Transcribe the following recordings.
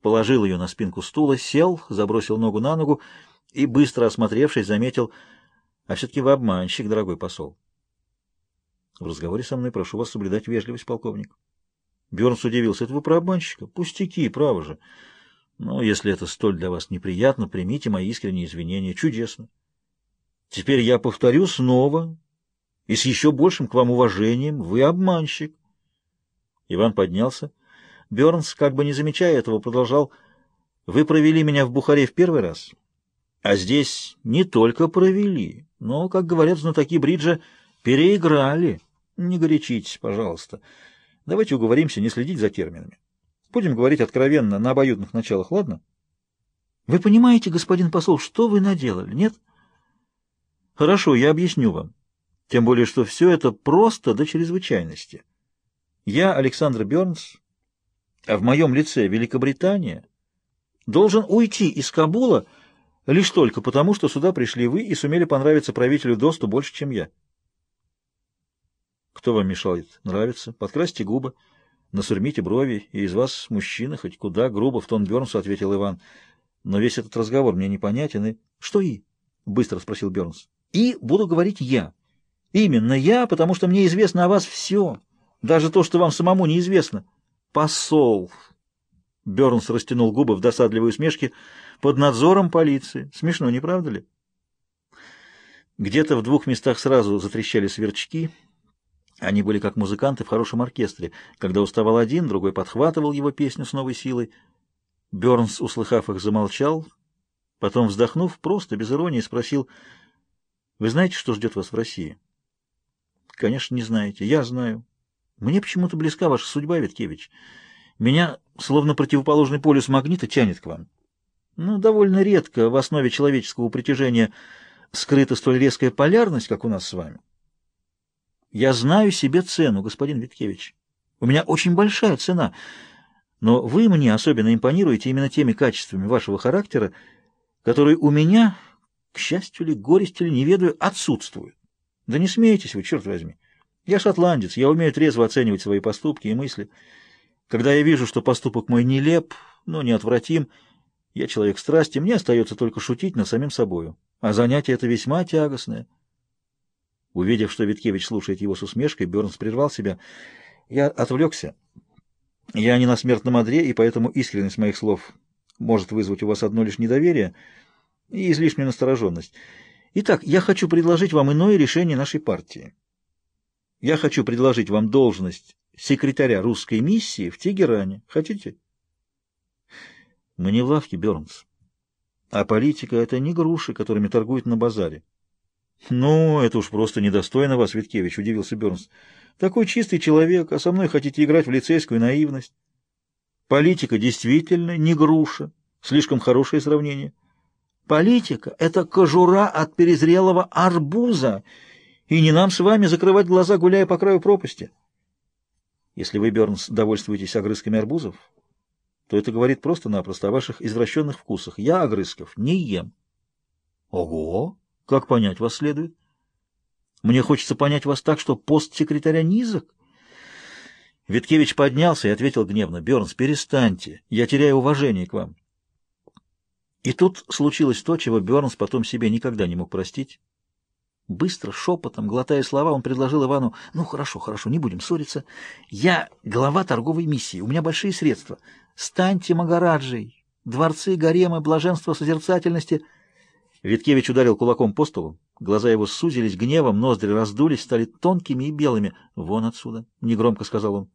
положил ее на спинку стула, сел, забросил ногу на ногу и, быстро осмотревшись, заметил, «А все-таки вы обманщик, дорогой посол». «В разговоре со мной прошу вас соблюдать вежливость, полковник». Бернс удивился, «Это вы про обманщика? Пустяки, право же. Но если это столь для вас неприятно, примите мои искренние извинения. Чудесно. Теперь я повторю снова и с еще большим к вам уважением, вы обманщик». Иван поднялся. Бернс как бы не замечая этого, продолжал, «Вы провели меня в Бухаре в первый раз, а здесь не только провели, но, как говорят знатоки бриджа, переиграли. Не горячитесь, пожалуйста. Давайте уговоримся не следить за терминами. Будем говорить откровенно, на обоюдных началах, ладно?» «Вы понимаете, господин посол, что вы наделали, нет?» «Хорошо, я объясню вам. Тем более, что все это просто до чрезвычайности». Я, Александр Бернс, а в моем лице Великобритания, должен уйти из Кабула лишь только потому, что сюда пришли вы и сумели понравиться правителю Досту больше, чем я. Кто вам мешает нравиться? Подкрасьте губы, насурмите брови, и из вас, мужчина, хоть куда, грубо, в тон Бернсу ответил Иван. Но весь этот разговор мне непонятен и... Что «и»? — быстро спросил Бернс. «И буду говорить я. Именно я, потому что мне известно о вас все, даже то, что вам самому неизвестно» посол!» Бернс растянул губы в досадливой усмешке. «Под надзором полиции. Смешно, не правда ли?» Где-то в двух местах сразу затрещали сверчки. Они были как музыканты в хорошем оркестре. Когда уставал один, другой подхватывал его песню с новой силой. Бернс, услыхав их, замолчал. Потом, вздохнув, просто, без иронии, спросил, «Вы знаете, что ждет вас в России?» «Конечно, не знаете. Я знаю. Мне почему-то близка ваша судьба, Виткевич. Меня, словно противоположный полюс магнита, тянет к вам. Но довольно редко в основе человеческого притяжения скрыта столь резкая полярность, как у нас с вами. Я знаю себе цену, господин Виткевич. У меня очень большая цена. Но вы мне особенно импонируете именно теми качествами вашего характера, которые у меня, к счастью ли, горести ли, не ведаю, отсутствуют. Да не смейтесь вы, черт возьми. Я шотландец, я умею трезво оценивать свои поступки и мысли. Когда я вижу, что поступок мой нелеп, но неотвратим, я человек страсти, мне остается только шутить над самим собою. А занятие это весьма тягостное. Увидев, что Виткевич слушает его с усмешкой, Бернс прервал себя. Я отвлекся. Я не на смертном одре, и поэтому искренность моих слов может вызвать у вас одно лишь недоверие и излишнюю настороженность. Итак, я хочу предложить вам иное решение нашей партии. Я хочу предложить вам должность секретаря русской миссии в Тегеране. Хотите? Мы не в лавке, Бернс. А политика — это не груши, которыми торгуют на базаре. Ну, это уж просто недостойно вас, Виткевич, удивился Бернс. Такой чистый человек, а со мной хотите играть в лицейскую наивность. Политика действительно не груша. Слишком хорошее сравнение. Политика — это кожура от перезрелого арбуза — и не нам с вами закрывать глаза, гуляя по краю пропасти. Если вы, Бернс, довольствуетесь огрызками арбузов, то это говорит просто-напросто о ваших извращенных вкусах. Я огрызков не ем. Ого! Как понять вас следует? Мне хочется понять вас так, что пост секретаря низок. Виткевич поднялся и ответил гневно. «Бернс, перестаньте, я теряю уважение к вам». И тут случилось то, чего Бернс потом себе никогда не мог простить быстро, шепотом, глотая слова, он предложил Ивану, ну хорошо, хорошо, не будем ссориться. Я глава торговой миссии, у меня большие средства. Станьте Магараджей, дворцы, гаремы, блаженство созерцательности. Виткевич ударил кулаком по столу. Глаза его сузились гневом, ноздри раздулись, стали тонкими и белыми. «Вон отсюда!» — негромко сказал он.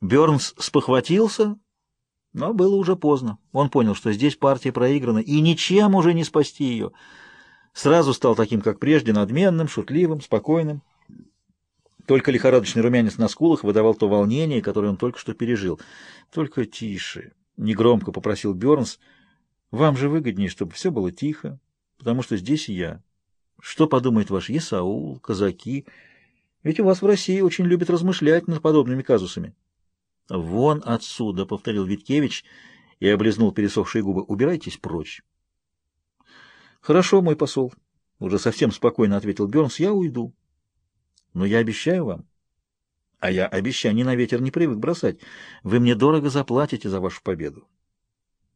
Бернс спохватился, но было уже поздно. Он понял, что здесь партия проиграна, и ничем уже не спасти ее — Сразу стал таким, как прежде, надменным, шутливым, спокойным. Только лихорадочный румянец на скулах выдавал то волнение, которое он только что пережил. «Только тише!» — негромко попросил Бернс. «Вам же выгоднее, чтобы все было тихо, потому что здесь я. Что подумает ваш Есаул, казаки? Ведь у вас в России очень любят размышлять над подобными казусами». «Вон отсюда!» — повторил Виткевич и облизнул пересохшие губы. «Убирайтесь прочь!» «Хорошо, мой посол». Уже совсем спокойно ответил Бернс. «Я уйду». «Но я обещаю вам». «А я обещаю, ни на ветер не привык бросать. Вы мне дорого заплатите за вашу победу.